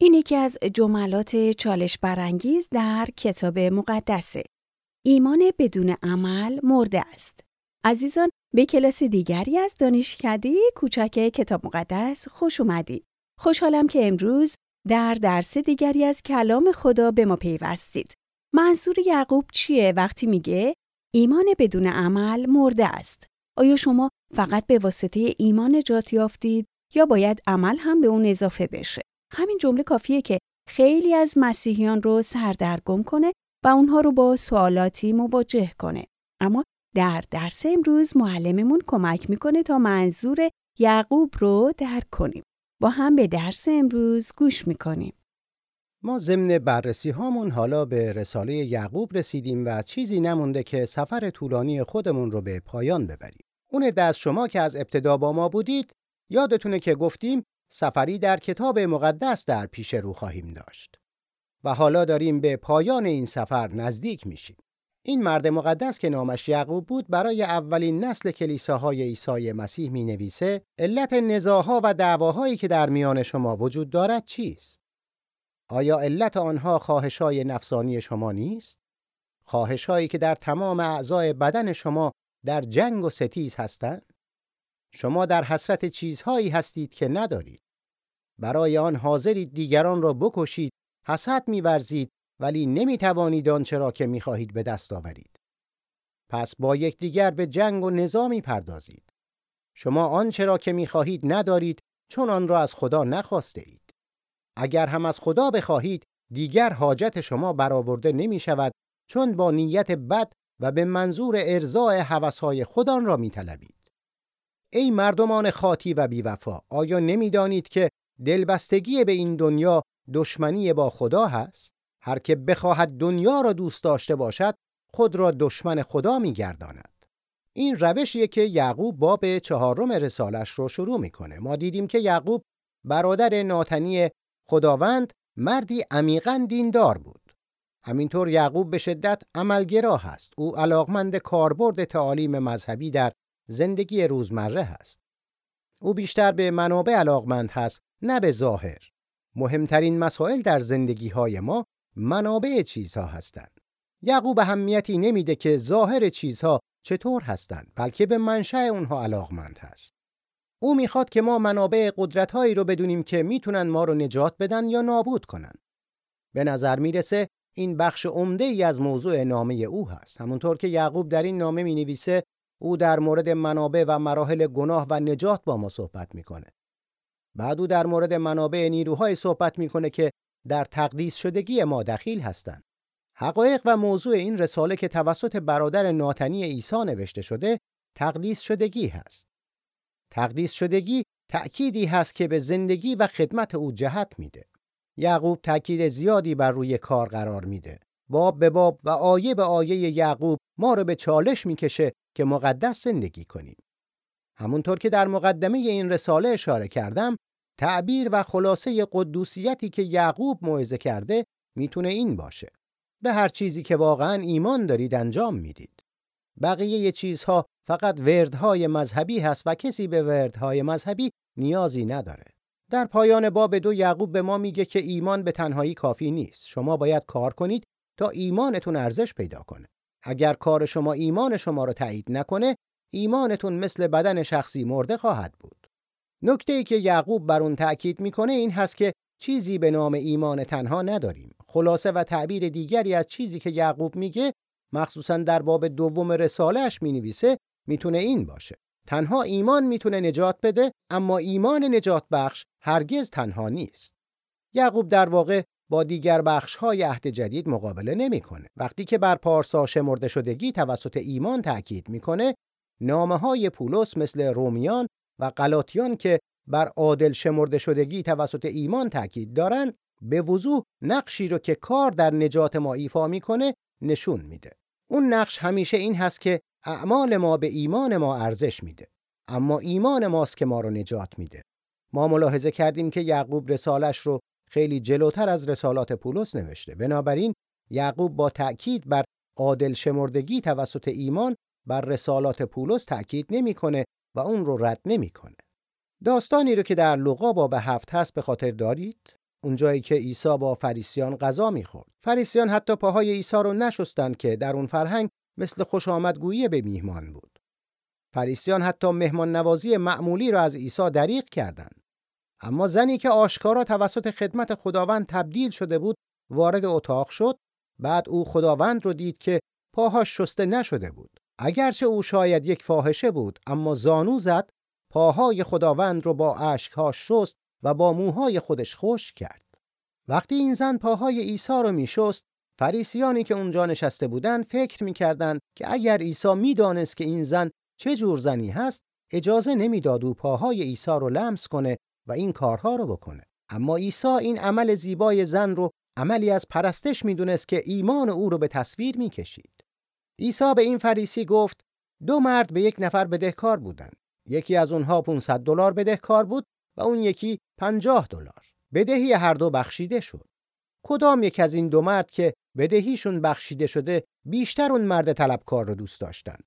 این یکی از جملات چالش برانگیز در کتاب مقدسه. ایمان بدون عمل مرده است. عزیزان به کلاس دیگری از دانشکده کوچک کتاب مقدس خوش اومدید. خوشحالم که امروز در درس دیگری از کلام خدا به ما پیوستید. منظور یعقوب چیه وقتی میگه ایمان بدون عمل مرده است؟ آیا شما فقط به واسطه ایمان نجات یافتید یا باید عمل هم به اون اضافه بشه؟ همین جمله کافیه که خیلی از مسیحیان رو سردرگم کنه و اونها رو با سوالاتی مواجه کنه. اما در درس امروز معلممون کمک می‌کنه تا منظور یعقوب رو درک کنیم. با هم به درس امروز گوش می‌کنیم. ما ضمن بررسی هامون حالا به رساله یعقوب رسیدیم و چیزی نمونده که سفر طولانی خودمون رو به پایان ببریم. اون دست شما که از ابتدا با ما بودید یادتونه که گفتیم سفری در کتاب مقدس در پیش رو خواهیم داشت. و حالا داریم به پایان این سفر نزدیک میشیم. این مرد مقدس که نامش یعقوب بود برای اولین نسل کلیساهای عیسی مسیح می نویسه علت نزاها و دعواهایی که در میان شما وجود دارد چیست؟ آیا علت آنها خواهشای نفسانی شما نیست؟ خواهشهایی که در تمام اعضای بدن شما در جنگ و ستیز هستند؟ شما در حسرت چیزهایی هستید که ندارید. برای آن حاضرید دیگران را بکشید، حسد می‌ورزید ولی نمی‌توانید آنچه را که می‌خواهید به دست آورید. پس با یکدیگر به جنگ و نظامی پردازید. شما آنچه را که می‌خواهید ندارید چون آن را از خدا نخواسته اید. اگر هم از خدا بخواهید دیگر حاجت شما برآورده نمی شود چون با نیت بد و به منظور ارضاء هوسهای خودان را می. ای مردمان خاطی و بیوفا آیا نمی‌دانید که دلبستگی به این دنیا دشمنی با خدا هست؟ هر که بخواهد دنیا را دوست داشته باشد خود را دشمن خدا میگرداند. این روشیه که یعقوب باب چهارم رسالش رو شروع می‌کنه. ما دیدیم که یعقوب برادر ناتنی خداوند مردی عمیقا دیندار بود. همینطور یعقوب به شدت عملگرا هست. او علاقمند کاربرد تعالیم مذهبی در زندگی روزمره هست. او بیشتر به منابع علاقمند هست نه به ظاهر. مهمترین مسائل در زندگی های ما منابع چیزها هستند. یعقوب اهمیتی نمیده که ظاهر چیزها چطور هستند بلکه به منشأ اونها علاقمند هست. او می‌خواد که ما منابع قدرتهایی رو بدونیم که می‌تونن ما رو نجات بدن یا نابود کنن. به نظر می‌رسه این بخش عمده ای از موضوع نامه او هست. همونطور که یعقوب در این نامه می نویسه او در مورد منابع و مراحل گناه و نجات با ما صحبت می‌کنه. بعد او در مورد منابع نیروهای صحبت می‌کنه که در تقدیس شدگی ما دخیل هستند. حقایق و موضوع این رساله که توسط برادر ناتنی عیسی نوشته شده تقدیس شدگی هست. تقدیس شدگی تأکیدی هست که به زندگی و خدمت او جهت میده. یعقوب تأکید زیادی بر روی کار قرار میده. باب به باب و آیه به آیه یعقوب ما رو به چالش می‌کشه که مقدس زندگی کنیم. همونطور که در مقدمه این رساله اشاره کردم، تعبیر و خلاصه قدوسیتی که یعقوب موعظه کرده می‌تونه این باشه. به هر چیزی که واقعا ایمان دارید انجام می‌دید. بقیه چیزها فقط وردهای مذهبی هست و کسی به وردهای مذهبی نیازی نداره. در پایان باب دو یعقوب به ما میگه که ایمان به تنهایی کافی نیست. شما باید کار کنید تا ایمانتون ارزش پیدا کنه. اگر کار شما ایمان شما رو تایید نکنه، ایمانتون مثل بدن شخصی مرده خواهد بود. نکته ای که یعقوب بر اون تأکید می‌کنه این هست که چیزی به نام ایمان تنها نداریم. خلاصه و تعبیر دیگری از چیزی که یعقوب میگه مخصوصا در باب دوم رسالهش می نویسه می‌تونه این باشه. تنها ایمان می‌تونه نجات بده اما ایمان نجات بخش هرگز تنها نیست. یعقوب در واقع با دیگر بخش های عهد جدید مقابله نمی‌کنه. وقتی که بر پارسا شمرده شدگی توسط ایمان تاکید می‌کنه، نامه های پولس مثل رومیان و غلاطیان که بر عادل شمرده شدگی توسط ایمان تاکید دارن، به وضوح نقشی رو که کار در نجات ما ایفا می‌کنه نشون میده. اون نقش همیشه این هست که اعمال ما به ایمان ما ارزش میده. اما ایمان ماست که ما رو نجات میده. ما ملاحظه کردیم که یعقوب رسالش رو خیلی جلوتر از رسالات پولس نوشته. بنابراین یعقوب با تأکید بر عادل شمردگی توسط ایمان بر رسالات پولس تأکید نمی‌کنه و اون رو رد نمی‌کنه. داستانی رو که در لوقا باب هفت هست به خاطر دارید؟ اونجایی که عیسی با فریسیان غذا می‌خورد فریسیان حتی پاهای عیسی رو نشستند که در اون فرهنگ مثل خوش آمدگویی به میهمان بود فریسیان حتی مهمان نوازی معمولی را از عیسی دریغ کردند اما زنی که آشکارا توسط خدمت خداوند تبدیل شده بود وارد اتاق شد. بعد او خداوند رو دید که پاهاش شسته نشده بود. اگرچه او شاید یک فاحشه بود اما زانو زد پاهای خداوند رو با اشکها شست و با موهای خودش خوش کرد. وقتی این زن پاهای عیسی رو میشست فریسیانی که اونجا نشسته بودند فکر می‌کردند که اگر عیسی می‌دانست که این زن چه جور زنی هست اجازه نمی‌داد او پاهای عیسی رو لمس کنه و این کارها رو بکنه. اما عیسی این عمل زیبای زن رو عملی از پرستش می‌دونست که ایمان او رو به تصویر می‌کشید. عیسی به این فریسی گفت دو مرد به یک نفر بدهکار بودند. یکی از اونها 500 دلار بدهکار بود و اون یکی 50 دلار. بدهی هر دو بخشیده شد. کدام یک از این دو مرد که بدهیشون بخشیده شده بیشتر اون مرد طلبکار رو دوست داشتن؟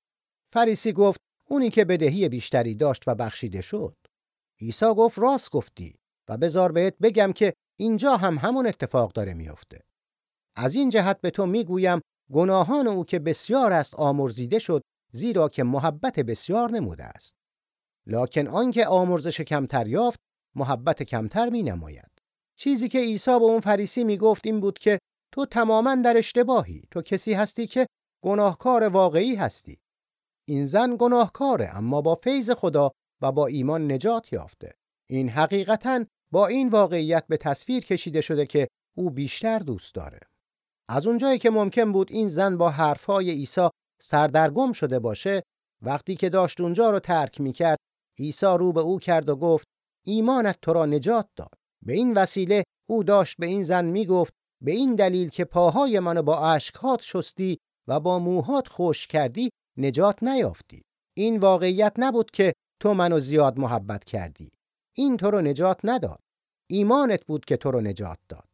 فریسی گفت اونی که بدهی بیشتری داشت و بخشیده شد. عیسی گفت راست گفتی و بزار بهت بگم که اینجا هم همون اتفاق داره میفته از این جهت به تو می‌گویم گناهان او که بسیار است آمرزیده شد زیرا که محبت بسیار نموده است. لکن آنکه آمرزش کمتر یافت محبت کمتر می نماید چیزی که عیسی به اون فریسی می گفت این بود که تو تماما در اشتباهی تو کسی هستی که گناهکار واقعی هستی. این زن گناهکاره اما با فیض خدا و با ایمان نجات یافته. این حقیقتا با این واقعیت به تصویر کشیده شده که او بیشتر دوست داره. از اونجایی که ممکن بود این زن با حرفهای عیسی سردرگم شده باشه وقتی که داشت اونجا رو ترک می‌کرد عیسی رو به او کرد و گفت ایمانت تو را نجات داد. به این وسیله او داشت به این زن می‌گفت به این دلیل که پاهای منو با اشکهات شستی و با موهات خوش کردی نجات نیافتی. این واقعیت نبود که تو منو زیاد محبت کردی. این تو رو نجات نداد. ایمانت بود که تو رو نجات داد.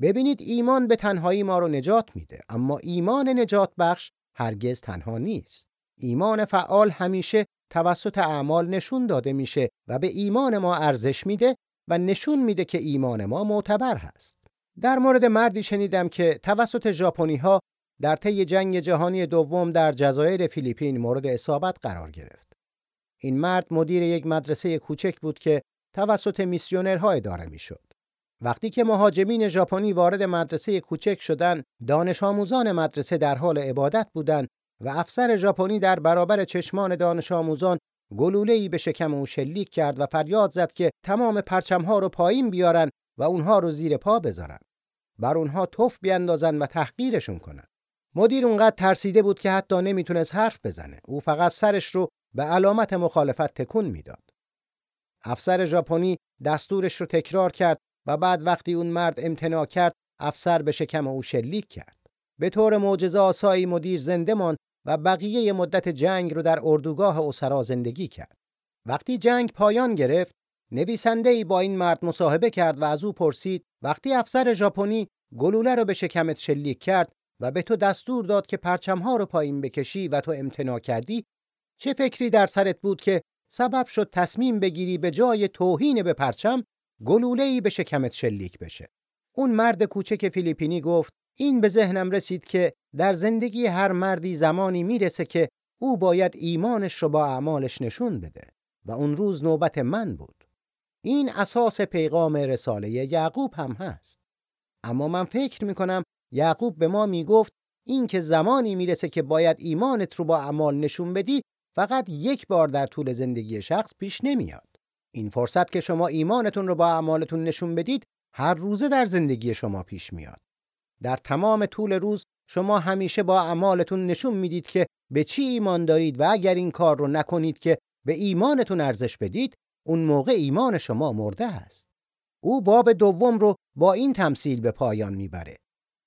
ببینید ایمان به تنهایی ما رو نجات میده اما ایمان نجات بخش هرگز تنها نیست. ایمان فعال همیشه توسط اعمال نشون داده میشه و به ایمان ما ارزش میده و نشون میده که ایمان ما معتبر هست. در مورد مردی شنیدم که توسط ژاپنی ها در طی جنگ جهانی دوم در جزایر فیلیپین مورد اصابت قرار گرفت. این مرد مدیر یک مدرسه کوچک بود که توسط میسیونرها اداره می‌شد وقتی که مهاجمین ژاپنی وارد مدرسه کوچک شدند دانش آموزان مدرسه در حال عبادت بودند و افسر ژاپنی در برابر چشمان دانش آموزان گلوله‌ای به شکم او شلیک کرد و فریاد زد که تمام پرچمها رو پایین بیارن و اونها رو زیر پا بذارن. بر اونها توف بیاندازن و تحقیرشون کنن. مدیر اونقدر ترسیده بود که حتی نمی‌تونست حرف بزنه. او فقط سرش رو به علامت مخالفت تکون می‌داد. افسر ژاپنی دستورش رو تکرار کرد و بعد وقتی اون مرد امتناع کرد افسر به شکم او شلیک کرد. به طور معجزه آسایی مدیر زنده ماند و بقیه مدت جنگ رو در اردوگاه اسرا زندگی کرد. وقتی جنگ پایان گرفت، نویسنده ای با این مرد مصاحبه کرد و از او پرسید وقتی افسر ژاپنی گلوله رو به شکمت شلیک کرد و به تو دستور داد که پرچمها رو پایین بکشی و تو امتناع کردی چه فکری در سرت بود که سبب شد تصمیم بگیری به جای توهین به پرچم ای به شکمت شلیک بشه اون مرد کوچک فیلیپینی گفت این به ذهنم رسید که در زندگی هر مردی زمانی می‌رسه که او باید ایمانش رو با اعمالش نشون بده و اون روز نوبت من بود. این اساس پیغام رساله یعقوب هم هست. اما من فکر می‌کنم یعقوب به ما می‌گفت این که زمانی می‌رسه که باید ایمانت رو با اعمال نشون بدی فقط یک بار در طول زندگی شخص پیش نمیاد. این فرصت که شما ایمانتون رو با اعمالتون نشون بدید هر روزه در زندگی شما پیش میاد. در تمام طول روز شما همیشه با اعمالتون نشون می‌دید که به چی ایمان دارید و اگر این کار رو نکنید که به ایمانتون ارزش بدید اون موقع ایمان شما مرده است او باب دوم رو با این تمثیل به پایان می‌بره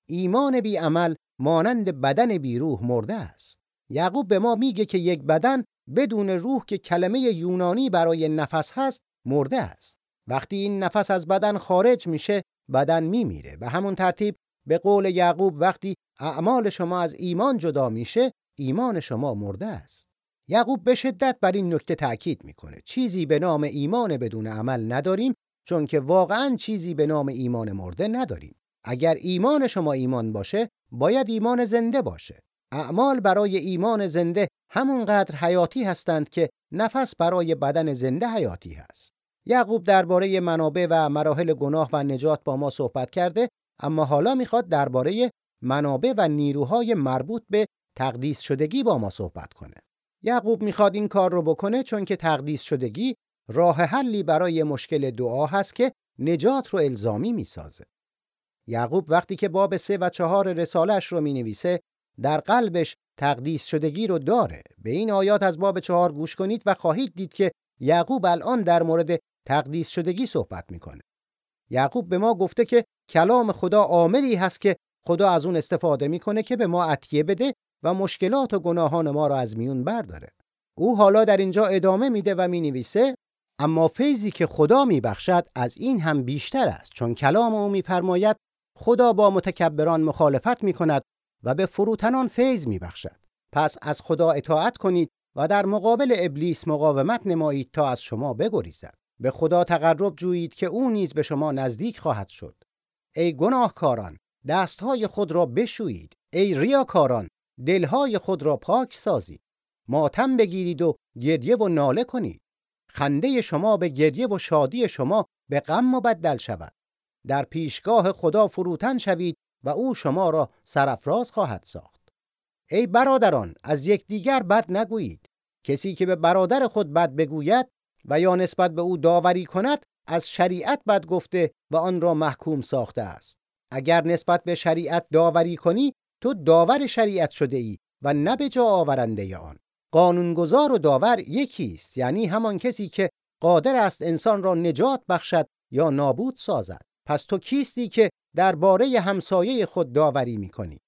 ایمان بی عمل مانند بدن بی روح مرده است. یعقوب به ما میگه که یک بدن بدون روح که کلمه یونانی برای نفس هست مرده است. وقتی این نفس از بدن خارج میشه بدن میمیره به همون ترتیب به قول یعقوب وقتی اعمال شما از ایمان جدا میشه ایمان شما مرده است. یعقوب به شدت بر این نکته تاکید می‌کنه. چیزی به نام ایمان بدون عمل نداریم چون که واقعا چیزی به نام ایمان مرده نداریم. اگر ایمان شما ایمان باشه باید ایمان زنده باشه اعمال برای ایمان زنده همونقدر حیاتی هستند که نفس برای بدن زنده حیاتی هست یعقوب درباره منابع و مراحل گناه و نجات با ما صحبت کرده اما حالا می‌خواد درباره منابع و نیروهای مربوط به تقدیس شدگی با ما صحبت کنه. یعقوب می‌خواد این کار رو بکنه چون که تقدیس شدگی راه حلی برای مشکل دعا هست که نجات رو الزامی می‌سازه. یعقوب وقتی که باب سه و چهار رسالش رو می‌نویسه در قلبش تقدیس شدگی رو داره. به این آیات از باب چهار گوش کنید و خواهید دید که یعقوب الان در مورد تقدیس شدگی صحبت می‌کنه. یعقوب به ما گفته که کلام خدا عاملی هست که خدا از اون استفاده می‌کنه که به ما عطیه بده و مشکلات و گناهان ما را از میون برداره. او حالا در اینجا ادامه میده و می‌نویسه اما فیضی که خدا میبخشد از این هم بیشتر است چون کلام او میفرماید خدا با متکبران مخالفت می‌کند و به فروتنان فیض میبخشد. پس از خدا اطاعت کنید و در مقابل ابلیس مقاومت نمایید تا از شما بگریزد. به خدا تقرب جویید که او نیز به شما نزدیک خواهد شد. ای گناهکاران دستهای خود را بشویید ای ریاکاران دلهای خود را پاک سازید ماتم بگیرید و گریه و ناله کنید خنده شما به گریه و شادی شما به غم مبدل شود در پیشگاه خدا فروتن شوید و او شما را سرفراز خواهد ساخت. ای برادران از یکدیگر بد نگویید. کسی که به برادر خود بد بگوید و یا نسبت به او داوری کند از شریعت بد گفته و آن را محکوم ساخته است. اگر نسبت به شریعت داوری کنی تو داور شریعت شده ای و نه به جا آورنده آن. قانونگذار و داور یکی است یعنی همان کسی که قادر است انسان را نجات بخشد یا نابود سازد. پس تو کیستی که درباره همسایه خود داوری می‌کنی؟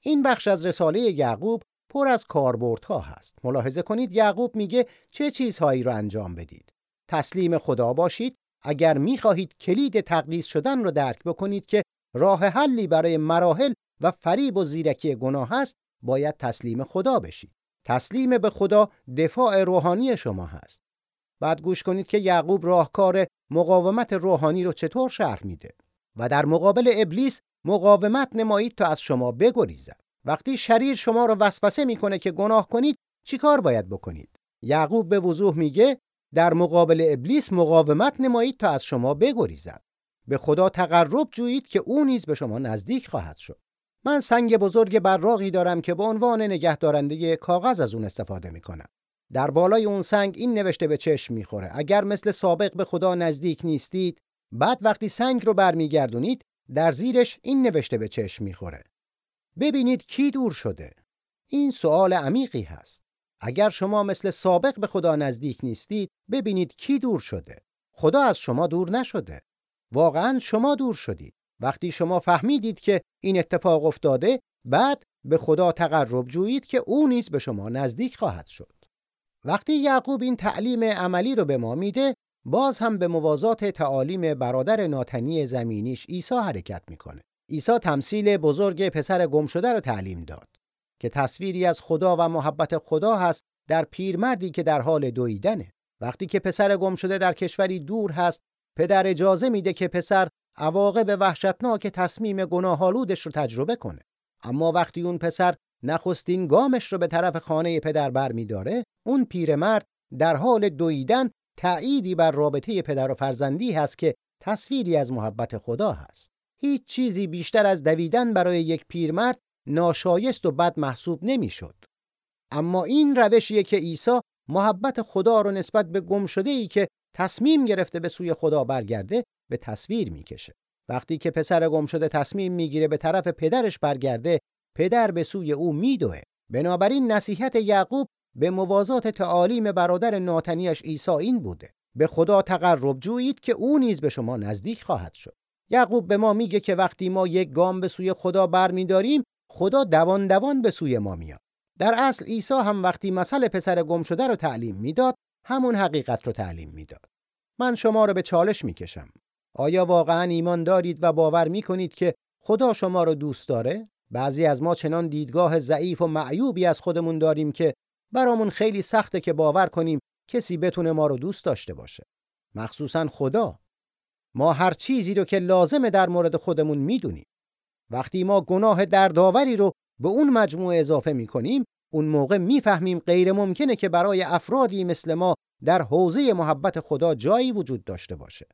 این بخش از رساله یعقوب پر از کاربردها هست. ملاحظه کنید یعقوب میگه چه چیزهایی را انجام بدید. تسلیم خدا باشید. اگر می‌خواهید کلید تقدیس شدن را درک بکنید که راه حلی برای مراحل و فریب و زیرکی گناه است باید تسلیم خدا بشید. تسلیم به خدا دفاع روحانی شما هست. بعد گوش کنید که یعقوب راهکار مقاومت روحانی رو چطور شرح میده. و در مقابل ابلیس مقاومت نمایید تا از شما بگریزد. وقتی شریر شما رو وسوسه می‌کنه که گناه کنید چیکار باید بکنید؟ یعقوب به وضوح میگه در مقابل ابلیس مقاومت نمایید تا از شما بگریزد. به خدا تقرب جویید که او نیز به شما نزدیک خواهد شد. من سنگ بزرگ براقی دارم که به عنوان نگهدارنده کاغذ از اون استفاده می‌کنم. در بالای اون سنگ این نوشته به چشم می‌خوره. اگر مثل سابق به خدا نزدیک نیستید بعد وقتی سنگ رو برمیگردونید در زیرش این نوشته به چشم می‌خوره. ببینید کی دور شده. این سوال عمیقی هست. اگر شما مثل سابق به خدا نزدیک نیستید ببینید کی دور شده. خدا از شما دور نشده. واقعا شما دور شدید. وقتی شما فهمیدید که این اتفاق افتاده بعد به خدا تقرب جویید که او نیز به شما نزدیک خواهد شد. وقتی یعقوب این تعلیم عملی رو به ما میده باز هم به موازات تعالیم برادر ناتنی زمینیش عیسی حرکت می‌کنه. عیسی تمثیل بزرگ پسر گم شده رو تعلیم داد که تصویری از خدا و محبت خدا هست در پیرمردی که در حال دویدنه. وقتی که پسر گم شده در کشوری دور هست پدر اجازه میده که پسر عواقب وحشتناک تصمیم گناهالودش رو تجربه کنه. اما وقتی اون پسر نخستین گامش رو به طرف خانه پدر بر میداره اون پیرمرد در حال دویدن تأییدی بر رابطه پدر و فرزندی هست که تصویری از محبت خدا هست هیچ چیزی بیشتر از دویدن برای یک پیرمرد ناشایست و بد محسوب نمی‌شد. اما این روشیه که عیسی محبت خدا رو نسبت به گم شده ای که تصمیم گرفته به سوی خدا برگرده به تصویر می‌کشه. وقتی که پسر گم شده تصمیم می‌گیره به طرف پدرش برگرده پدر به سوی او میدوه. بنابراین نصیحت یعقوب به موازات تعالیم برادر ناتنیش عیسی این بوده. به خدا تقرب جویید که او نیز به شما نزدیک خواهد شد. یعقوب به ما میگه که وقتی ما یک گام به سوی خدا برمیداریم خدا دوان دوان به سوی ما میاد. در اصل عیسی هم وقتی مسئله پسر گم شده رو تعلیم می‌داد همون حقیقت رو تعلیم می‌داد. من شما رو به چالش می‌کشم. آیا واقعا ایمان دارید و باور می‌کنید که خدا شما رو دوست داره؟ بعضی از ما چنان دیدگاه ضعیف و معیوبی از خودمون داریم که برامون خیلی سخته که باور کنیم کسی بتونه ما رو دوست داشته باشه. مخصوصا خدا. ما هر چیزی رو که لازمه در مورد خودمون می‌دونیم. وقتی ما گناه دردآوری رو به اون مجموعه اضافه می‌کنیم اون موقع می‌فهمیم غیر ممکنه که برای افرادی مثل ما در حوزه محبت خدا جایی وجود داشته باشه.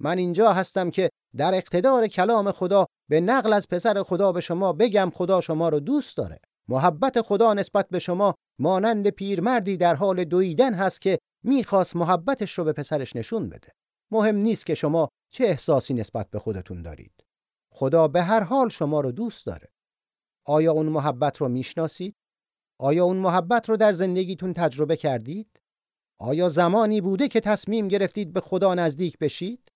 من اینجا هستم که در اقتدار کلام خدا به نقل از پسر خدا به شما بگم خدا شما رو دوست داره. محبت خدا نسبت به شما مانند پیرمردی در حال دویدن هست که می‌خواست محبتش رو به پسرش نشون بده. مهم نیست که شما چه احساسی نسبت به خودتون دارید. خدا به هر حال شما رو دوست داره. آیا اون محبت رو می‌شناسید؟ آیا اون محبت رو در زندگیتون تجربه کردید؟ آیا زمانی بوده که تصمیم گرفتید به خدا نزدیک بشید؟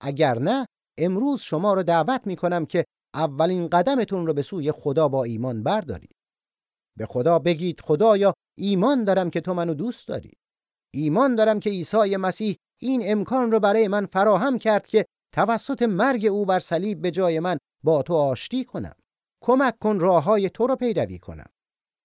اگر نه امروز شما رو دعوت می کنم که اولین قدمتون رو به سوی خدا با ایمان بردارید. به خدا بگید خدایا ایمان دارم که تو منو دوست داری. ایمان دارم که عیسی مسیح این امکان رو برای من فراهم کرد که توسط مرگ او بر صلیب به جای من با تو آشتی کنم. کمک کن راه های تو رو پیروی کنم.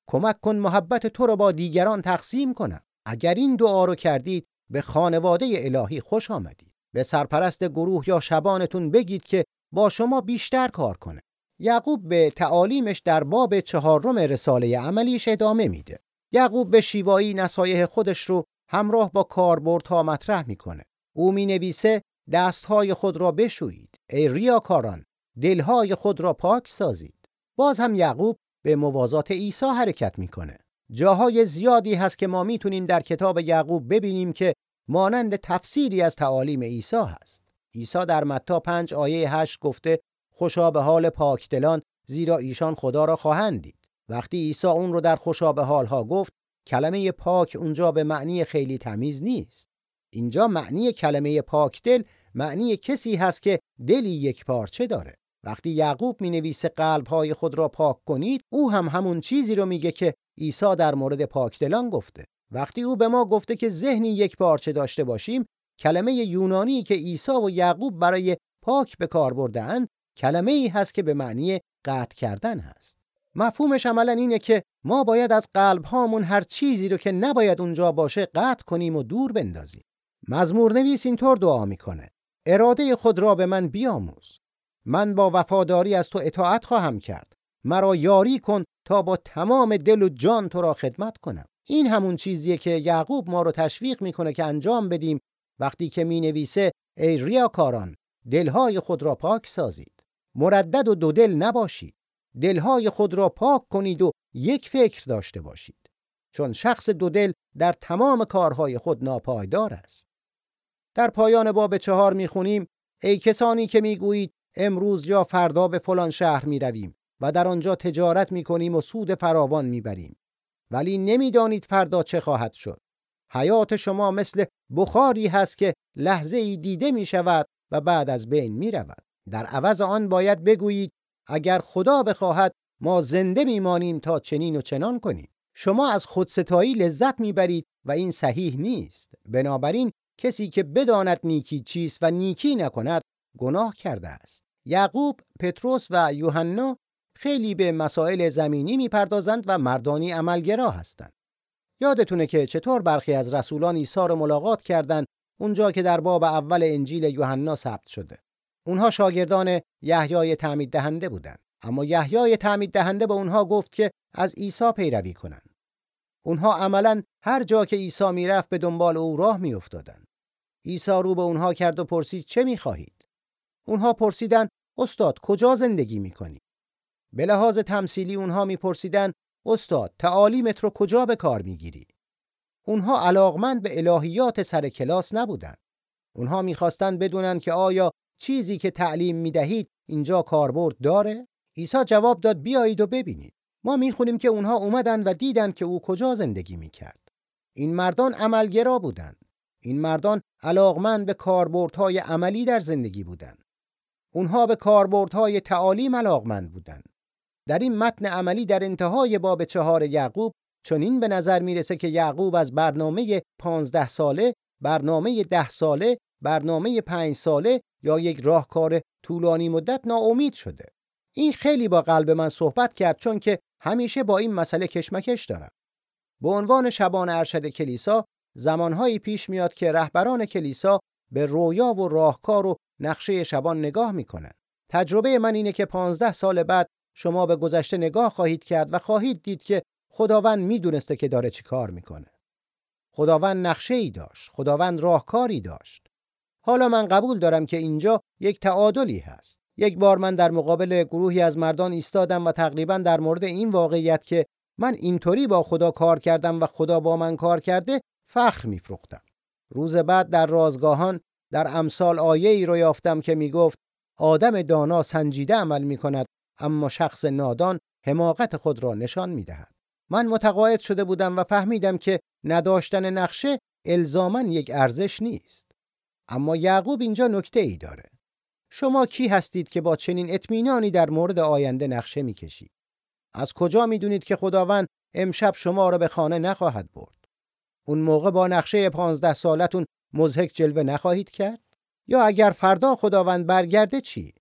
کمک کن محبت تو رو با دیگران تقسیم کنم. اگر این دعا رو کردید به خانواده الهی خوش آمدید. به سرپرست گروه یا شبانتون بگید که با شما بیشتر کار کنه. یعقوب به تعالیمش در باب چهارم رساله عملیش ادامه میده. یعقوب به شیوایی نصایح خودش رو همراه با کاربردها مطرح می‌کنه. او می نویسه دستهای خود را بشویید. ای ریاکاران دلهای خود را پاک سازید. باز هم یعقوب به موازات عیسی حرکت می‌کنه. جاهای زیادی هست که ما می‌تونیم در کتاب یعقوب ببینیم که مانند تفسیری از تعالیم عیسی هست. عیسی در متا 5 آیه 8 گفته خوشا به حال پاکدلان زیرا ایشان خدا را خواهند دید. وقتی عیسی اون رو در خوشا به حالها گفت کلمه پاک اونجا به معنی خیلی تمیز نیست. اینجا معنی کلمه پاکدل معنی کسی هست که دلی یک پارچه داره. وقتی یعقوب می نویسه قلب های خود را پاک کنید او هم همون چیزی رو میگه که عیسی در مورد پاکدلان گفته. وقتی او به ما گفته که ذهنی یک پارچه داشته باشیم کلمه یونانی که عیسی و یعقوب برای پاک به کار بردن کلمه ای هست که به معنی قطع کردن هست. مفهومش عملا اینه که ما باید از قلب هامون هر چیزی رو که نباید اونجا باشه قطع کنیم و دور بندازیم. مزمور نویس اینطور دعا می‌کنه. اراده خود را به من بیاموز. من با وفاداری از تو اطاعت خواهم کرد. مرا یاری کن تا با تمام دل و جان تو را خدمت کنم. این همون چیزیه که یعقوب ما رو تشویق می‌کنه که انجام بدیم وقتی که می نویسه ای ریاکاران دلهای خود را پاک سازید مردد و دو دل نباشید دلهای خود را پاک کنید و یک فکر داشته باشید چون شخص دو دل در تمام کارهای خود ناپایدار است. در پایان باب چهار می‌خونیم ای کسانی که می‌گویید امروز یا فردا به فلان شهر می‌رویم و در آنجا تجارت می‌کنیم و سود فراوان می‌بریم. ولی نمی‌دانید فردا چه خواهد شد حیات شما مثل بخاری هست که لحظه ای دیده می شود و بعد از بین می رود. در عوض آن باید بگویید اگر خدا بخواهد ما زنده میمانیم تا چنین و چنان کنیم. شما از خودستایی لذت می‌برید و این صحیح نیست. بنابراین کسی که بداند نیکی چیست و نیکی نکند گناه کرده است. یعقوب، پتروس و یوحنا خیلی به مسائل زمینی می‌پردازند و مردانی عملگرا هستند. یادتونه که چطور برخی از رسولان عیسی رو ملاقات کردند اونجا که در باب اول انجیل یوحنا ثبت شده. اونها شاگردان یحیای تعمید دهنده بودند. اما یحیای تعمید دهنده به اونها گفت که از عیسی پیروی کنند. اونها عملا هر جا که عیسی می‌رفت به دنبال او راه میافتادند. عیسی رو به اونها کرد و پرسید چه می‌خواهید؟ اونها پرسیدند استاد کجا زندگی می‌کنی؟ به لحاظ تمثیلی اونها میپرسیدند استاد تعالیمت رو کجا به کار می‌گیری؟ اونها علاقمند به الهیات سر کلاس نبودند. اونها می‌خواستند بدونن که آیا چیزی که تعلیم می‌دهید اینجا کاربرد داره؟ عیسی جواب داد بیایید و ببینید. ما می‌خونیم که اونها اومدن و دیدن که او کجا زندگی می‌کرد. این مردان عملگرا بودند. این مردان علاقمند به کاربردهای عملی در زندگی بودند. اونها به کاربردهای تعالیم علاقمند بودند. در این متن عملی در انتهای باب چهار یعقوب چنین به نظر می‌رسه که یعقوب از برنامه پانزده ساله، برنامه ده ساله، برنامه پنج ساله یا یک راهکار طولانی مدت ناامید شده. این خیلی با قلب من صحبت کرد چون که همیشه با این مسئله کشمکش دارم. به عنوان شبان ارشد کلیسا زمانهایی پیش میاد که رهبران کلیسا به رویا و راهکار و نقشه شبان نگاه می‌کنن تجربه من اینه که پانزده سال بعد شما به گذشته نگاه خواهید کرد و خواهید دید که خداوند می‌دونسته که داره چی کار می‌کنه. خداوند نقشه ای داشت. خداوند راهکاری داشت. حالا من قبول دارم که اینجا یک تعادلی هست. یک بار من در مقابل گروهی از مردان ایستادم و تقریبا در مورد این واقعیت که من اینطوری با خدا کار کردم و خدا با من کار کرده فخر میفروختم. روز بعد در رازگاهان در امثال آیه ای رو یافتم که می‌گفت آدم دانا سنجیده عمل می کند اما شخص نادان حماقت خود را نشان می دهد. من متقاعد شده بودم و فهمیدم که نداشتن نقشه الزاما یک ارزش نیست. اما یعقوب اینجا نکته ای داره. شما کی هستید که با چنین اطمینانی در مورد آینده نقشه می‌کشید؟ از کجا می‌دونید که خداوند امشب شما را به خانه نخواهد برد؟ اون موقع با نقشه پانزده سالتون مزهک جلوه نخواهید کرد؟ یا اگر فردا خداوند برگرده چی؟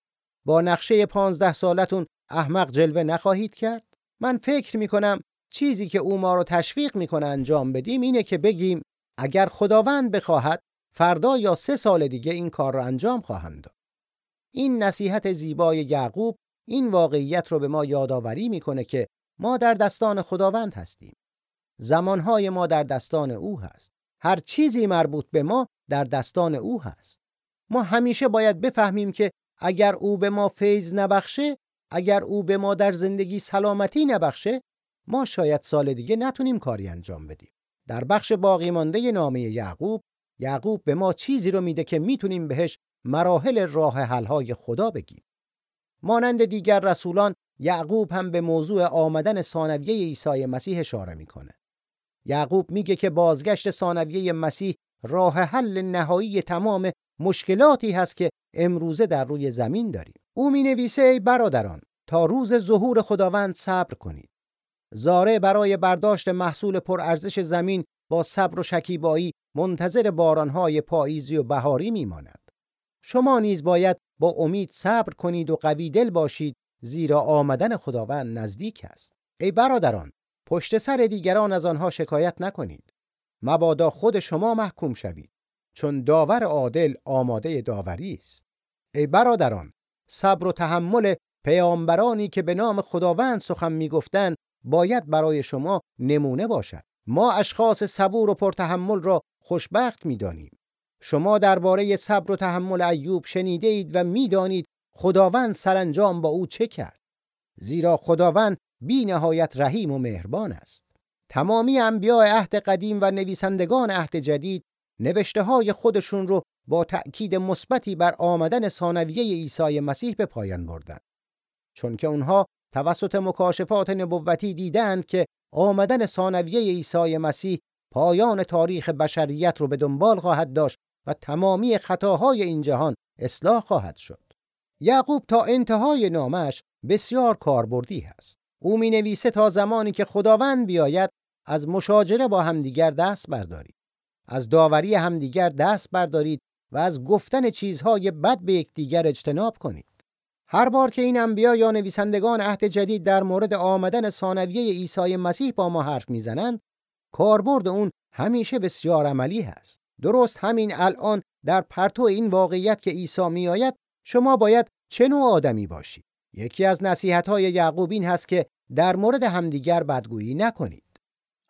با نقشه پانزده سالتون احمق جلوه نخواهید کرد؟ من فکر می‌کنم چیزی که او ما رو تشویق می‌کنه انجام بدیم اینه که بگیم اگر خداوند بخواهد فردا یا سه سال دیگه این کار رو انجام خواهم داد. این نصیحت زیبای یعقوب این واقعیت رو به ما یادآوری می‌کنه که ما در دستان خداوند هستیم. زمانهای ما در دستان او هست. هر چیزی مربوط به ما در دستان او هست. ما همیشه باید بفهمیم که اگر او به ما فیض نبخشه اگر او به ما در زندگی سلامتی نبخشه ما شاید سال دیگه نتونیم کاری انجام بدیم. در بخش باقی مانده نامه یعقوب یعقوب به ما چیزی رو میده که می‌تونیم بهش مراحل راه حل‌های خدا بگیم. مانند دیگر رسولان یعقوب هم به موضوع آمدن ثانویه عیسی مسیح اشاره می‌کنه. یعقوب میگه که بازگشت ثانویه مسیح راه حل نهایی تمام مشکلاتی هست که امروزه در روی زمین داریم. او می نویسه ای برادران تا روز ظهور خداوند صبر کنید. زاره برای برداشت محصول پرارزش زمین با صبر و شکیبایی منتظر بارانهای پاییزی و بهاری میماند. شما نیز باید با امید صبر کنید و قوی دل باشید زیرا آمدن خداوند نزدیک است. ای برادران پشت سر دیگران از آنها شکایت نکنید. مبادا خود شما محکوم شوید. چون داور عادل آماده داوری است. ای برادران صبر و تحمل پیامبرانی که به نام خداوند سخن می‌گفتند باید برای شما نمونه باشد. ما اشخاص صبور و پرتحمل را خوشبخت می‌دانیم. شما درباره صبر و تحمل ایوب شنیده اید و می‌دانید خداوند سرانجام با او چه کرد. زیرا خداوند بی نهایت رحیم و مهربان است. تمامی انبیاء عهد قدیم و نویسندگان عهد جدید نوشته های خودشون رو با تأکید مثبتی بر آمدن ثانویه عیسی مسیح به پایان بردند چون که اونها توسط مکاشفات نبوتی دیدند که آمدن ثانویه عیسی مسیح پایان تاریخ بشریت رو به دنبال خواهد داشت و تمامی خطاهای این جهان اصلاح خواهد شد. یعقوب تا انتهای نامش بسیار کاربردی هست. او می نویسه تا زمانی که خداوند بیاید از مشاجره با همدیگر دست بردارید. از داوری همدیگر دست بردارید و از گفتن چیزهای بد به یکدیگر اجتناب کنید. هر بار که این انبیا یا نویسندگان عهد جدید در مورد آمدن ثانویه عیسی مسیح با ما حرف می‌زنند، کاربرد اون همیشه بسیار عملی هست. درست همین الان در پرتو این واقعیت که عیسی میآید، شما باید چه نوع آدمی باشید؟ یکی از نصیحت‌های یعقوب این هست که در مورد همدیگر بدگویی نکنید.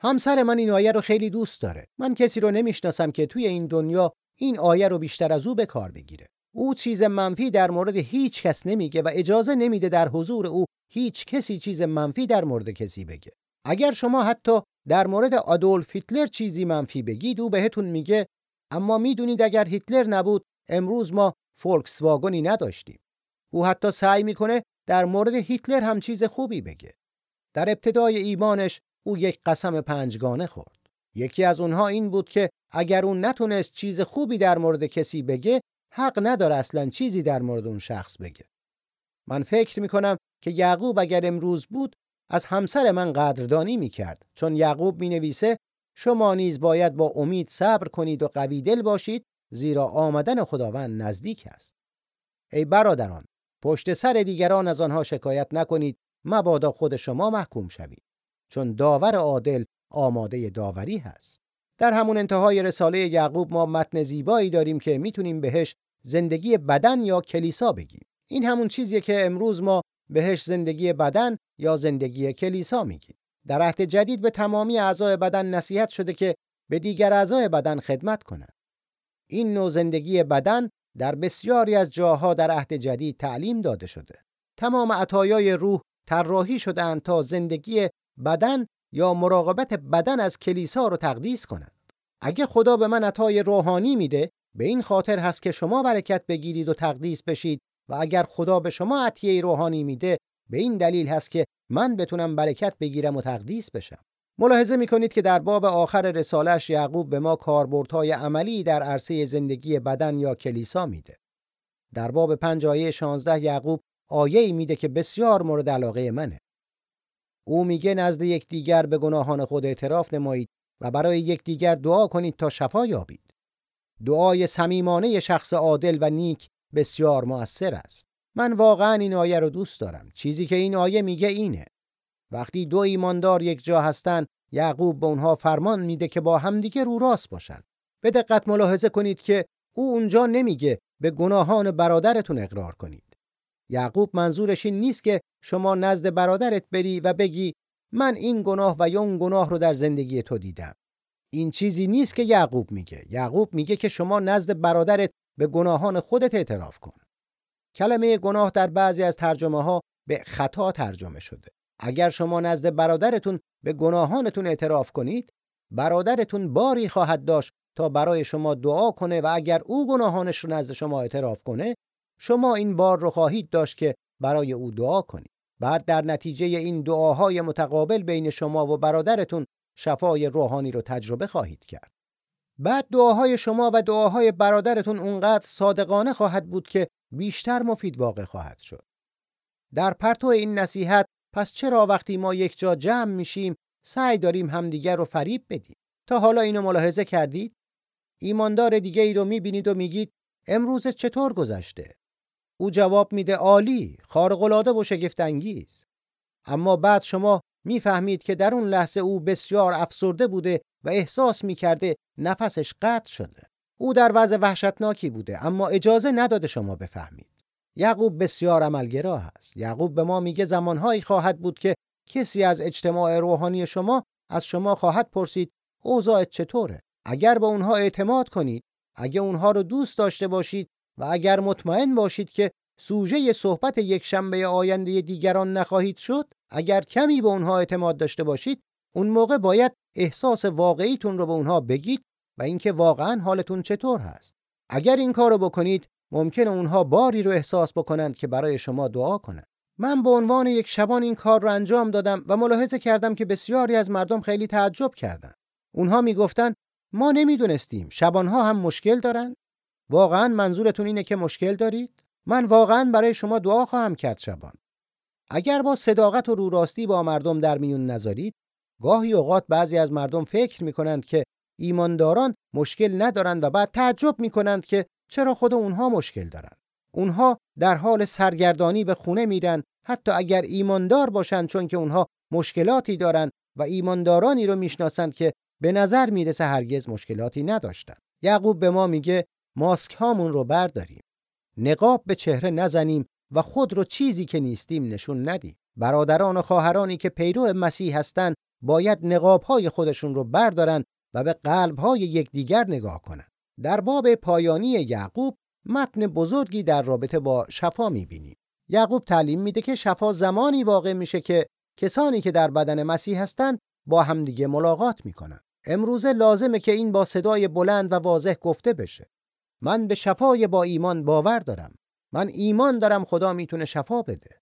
همسر من این آیه رو خیلی دوست داره. من کسی رو نمی‌شناسم که توی این دنیا این آیه رو بیشتر از او به کار بگیره. او چیز منفی در مورد هیچ کس نمیگه و اجازه نمیده در حضور او هیچ کسی چیز منفی در مورد کسی بگه. اگر شما حتی در مورد آدولف هیتلر چیزی منفی بگید او بهتون میگه اما می‌دونید اگر هیتلر نبود امروز ما فولکس واگنی نداشتیم. او حتی سعی می‌کنه در مورد هیتلر هم چیز خوبی بگه. در ابتدای ایمانش او یک قسم پنجگانه خورد. یکی از اونها این بود که اگر اون نتونست چیز خوبی در مورد کسی بگه حق نداره اصلا چیزی در مورد اون شخص بگه. من فکر می‌کنم که یعقوب اگر امروز بود از همسر من قدردانی می‌کرد. چون یعقوب می‌نویسه شما نیز باید با امید صبر کنید و قوی دل باشید زیرا آمدن خداوند نزدیک است. ای برادران پشت سر دیگران از آنها شکایت نکنید مبادا خود شما محکوم شوید. چون داور عادل آماده داوری هست. در همون انتهای رساله یعقوب ما متن زیبایی داریم که می‌تونیم بهش زندگی بدن یا کلیسا بگیم. این همون چیزیه که امروز ما بهش زندگی بدن یا زندگی کلیسا میگیم. در عهد جدید به تمامی اعضای بدن نصیحت شده که به دیگر اعضای بدن خدمت کنند. این نوع زندگی بدن در بسیاری از جاها در عهد جدید تعلیم داده شده. تمام عطایای روح طراحی شدهاند تا زندگی بدن یا مراقبت بدن از کلیسا رو تقدیس کنند اگه خدا به من عطای روحانی میده به این خاطر هست که شما برکت بگیرید و تقدیس بشید و اگر خدا به شما عطیه روحانی میده به این دلیل هست که من بتونم برکت بگیرم و تقدیس بشم. ملاحظه می‌کنید که در باب آخر رسالش یعقوب به ما کاربردهای عملی در عرصه زندگی بدن یا کلیسا میده. در باب 5 آیه 16 یعقوب آیه میده که بسیار مورد علاقه منه. او میگه نزد یکدیگر به گناهان خود اعتراف نمایید و برای یکدیگر دعا کنید تا شفا یابید. دعای صمیمانه شخص عادل و نیک بسیار مؤثر است. من واقعا این آیه رو دوست دارم. چیزی که این آیه میگه اینه. وقتی دو ایماندار یک جا هستن، یعقوب به اونها فرمان میده که با همدیگه رو راست باشن. به دقت ملاحظه کنید که او اونجا نمیگه به گناهان برادرتون اقرار کنید. یعقوب منظورش این نیست که شما نزد برادرت بری و بگی من این گناه و یا اون گناه رو در زندگی تو دیدم. این چیزی نیست که یعقوب میگه. یعقوب میگه که شما نزد برادرت به گناهان خودت اعتراف کن. کلمه گناه در بعضی از ترجمه ها به خطا ترجمه شده. اگر شما نزد برادرتون به گناهانتون اعتراف کنید برادرتون باری خواهد داشت تا برای شما دعا کنه و اگر او گناهانش رو نزد شما اعتراف کنه شما این بار رو خواهید داشت که برای او دعا کنید. بعد در نتیجه این دعاهای متقابل بین شما و برادرتون شفای روحانی رو تجربه خواهید کرد. بعد دعاهای شما و دعاهای برادرتون اونقدر صادقانه خواهد بود که بیشتر مفید واقع خواهد شد. در پرتو این نصیحت پس چرا وقتی ما یک جا جمع میشیم سعی داریم همدیگر رو فریب بدیم؟ تا حالا اینو ملاحظه کردید؟ ایماندار دیگه ای رو می‌بینید و میگید امروز چطور گذشته؟ او جواب میده عالی، خارق‌العاده و شگفت انگیز. اما بعد شما می‌فهمید که در اون لحظه او بسیار افسرده بوده و احساس می‌کرده نفسش قطع شده. او در وضع وحشتناکی بوده اما اجازه نداده شما بفهمید. یعقوب بسیار عملگرا است. یعقوب به ما میگه زمانهایی خواهد بود که کسی از اجتماع روحانی شما از شما خواهد پرسید اوضاع چطوره؟ اگر به اونها اعتماد کنید، اگر اونها رو دوست داشته باشید و اگر مطمئن باشید که سوژه صحبت یک شنبه آینده دیگران نخواهید شد اگر کمی به اونها اعتماد داشته باشید اون موقع باید احساس واقعیتون رو به اونها بگید و اینکه واقعا حالتون چطور هست. اگر این کارو بکنید ممکنه اونها باری رو احساس بکنند که برای شما دعا کنند. من به عنوان یک شبان این کار رو انجام دادم و ملاحظه کردم که بسیاری از مردم خیلی تعجب کردند. اونها می‌گفتند ما نمی‌دونستیم شبانها هم مشکل دارن؟ واقعا منظورتون اینه که مشکل دارید؟ من واقعا برای شما دعا خواهم کرد شبان. اگر با صداقت و رو راستی با مردم در میون نذارید، گاهی اوقات بعضی از مردم فکر می‌کنند که ایمانداران مشکل ندارند و بعد تعجب می‌کنند که چرا خود اونها مشکل دارند. اونها در حال سرگردانی به خونه میرن حتی اگر ایماندار باشند چون که اونها مشکلاتی دارند و ایماندارانی رو می‌شناسند که به نظر می‌رسه هرگز مشکلاتی نداشتند. یعقوب به ما میگه ماسک هامون رو برداریم. نقاب به چهره نزنیم و خود رو چیزی که نیستیم نشون ندیم. برادران و خواهرانی که پیرو مسیح هستند باید نقاب های خودشون رو بردارن و به قلب های یکدیگر نگاه کنند در باب پایانی یعقوب متن بزرگی در رابطه با شفا می‌بینیم. یعقوب تعلیم میده که شفا زمانی واقع میشه که کسانی که در بدن مسیح هستند با همدیگه ملاقات می‌کنن. امروزه لازمه که این با صدای بلند و واضح گفته بشه. من به شفای با ایمان باور دارم. من ایمان دارم خدا می‌تونه شفا بده.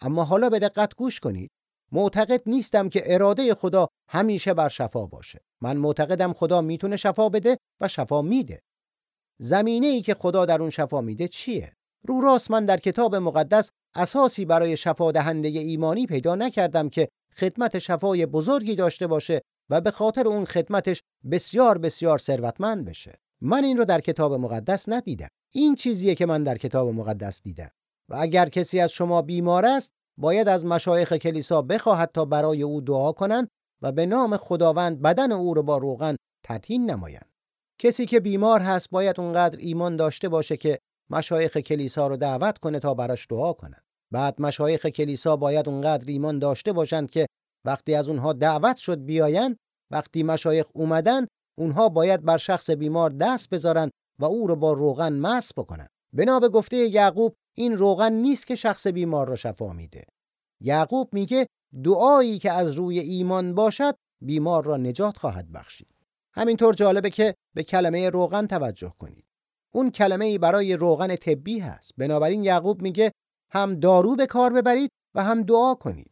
اما حالا به دقت گوش کنید. معتقد نیستم که اراده خدا همیشه بر شفا باشه. من معتقدم خدا می‌تونه شفا بده و شفا میده. زمینه ای که خدا در اون شفا میده چیه؟ رو راست من در کتاب مقدس اساسی برای شفا دهنده ایمانی پیدا نکردم که خدمت شفای بزرگی داشته باشه و به خاطر اون خدمتش بسیار بسیار ثروتمند بشه. من این رو در کتاب مقدس ندیدم. این چیزیه که من در کتاب مقدس دیدم. و اگر کسی از شما بیمار است باید از مشایخ کلیسا بخواهد تا برای او دعا کنند و به نام خداوند بدن او رو با روغن تطهین نمایند. کسی که بیمار هست باید اونقدر ایمان داشته باشه که مشایخ کلیسا رو دعوت کنه تا براش دعا کنن. بعد مشایخ کلیسا باید اونقدر ایمان داشته باشند که وقتی از اونها دعوت شد بیاین وقتی مشایخ اومدن اونها باید بر شخص بیمار دست بذارن و او رو با روغن مس بکنن. بنا به گفته یعقوب این روغن نیست که شخص بیمار را شفا میده. یعقوب میگه دعایی که از روی ایمان باشد بیمار را نجات خواهد بخشید. همینطور جالبه که به کلمه روغن توجه کنید. اون کلمه ای برای روغن طبی هست. بنابراین یعقوب میگه هم دارو به کار ببرید و هم دعا کنید.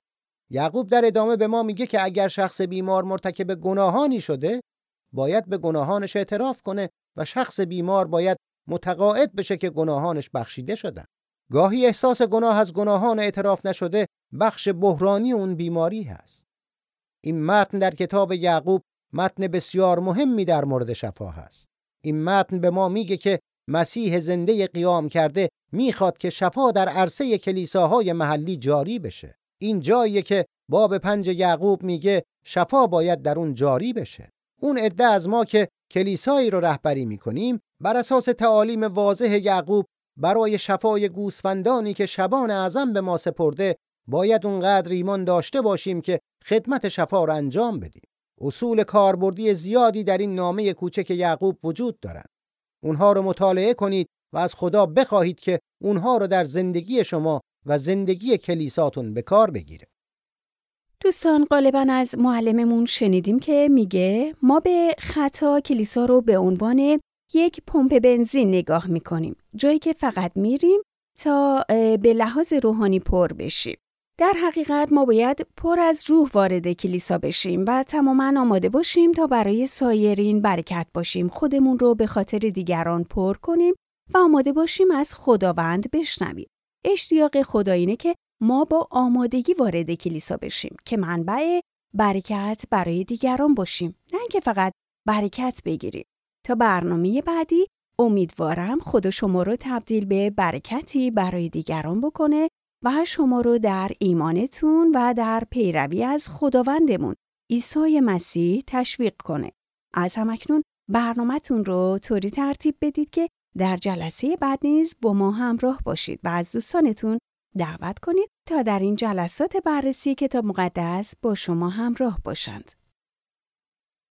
یعقوب در ادامه به ما میگه که اگر شخص بیمار مرتکب گناهانی شده باید به گناهانش اعتراف کنه و شخص بیمار باید متقاعد بشه که گناهانش بخشیده شدن. گاهی احساس گناه از گناهان اعتراف نشده بخش بحرانی اون بیماری هست. این متن در کتاب یعقوب متن بسیار مهمی در مورد شفا هست. این متن به ما میگه که مسیح زنده قیام کرده می‌خواد که شفا در عرصه کلیساهای محلی جاری بشه. این جاییه که باب پنج یعقوب میگه شفا باید در اون جاری بشه. اون عده از ما که کلیسایی رو رهبری می‌کنیم بر اساس تعالیم واضح یعقوب برای شفای گوسفندانی که شبان اعظم به ما سپرده باید اونقدر ایمان داشته باشیم که خدمت شفا را انجام بدیم. اصول کاربردی زیادی در این نامه کوچک یعقوب وجود دارند اونها رو مطالعه کنید و از خدا بخواهید که اونها رو در زندگی شما و زندگی کلیساتون به کار بگیره. دوستان غالبا از معلممون شنیدیم که میگه ما به خطا کلیسا رو به عنوان یک پمپ بنزین نگاه می‌کنیم. جایی که فقط میریم تا به لحاظ روحانی پر بشیم. در حقیقت ما باید پر از روح وارد کلیسا بشیم و تماما آماده باشیم تا برای سایرین برکت باشیم. خودمون رو به خاطر دیگران پر کنیم و آماده باشیم از خداوند بشنویم. اشتیاق خدا اینه که ما با آمادگی وارد کلیسا بشیم که منبع برکت برای دیگران باشیم نه اینکه فقط برکت بگیریم تا برنامه بعدی امیدوارم خدا شما رو تبدیل به برکتی برای دیگران بکنه و شما رو در ایمانتون و در پیروی از خداوندمون عیسی مسیح تشویق کنه. از همکنون برنامهتون رو طوری ترتیب بدید که در جلسه بعد نیز با ما همراه باشید و از دوستانتون دعوت کنید تا در این جلسات بررسی کتاب مقدس با شما همراه باشند.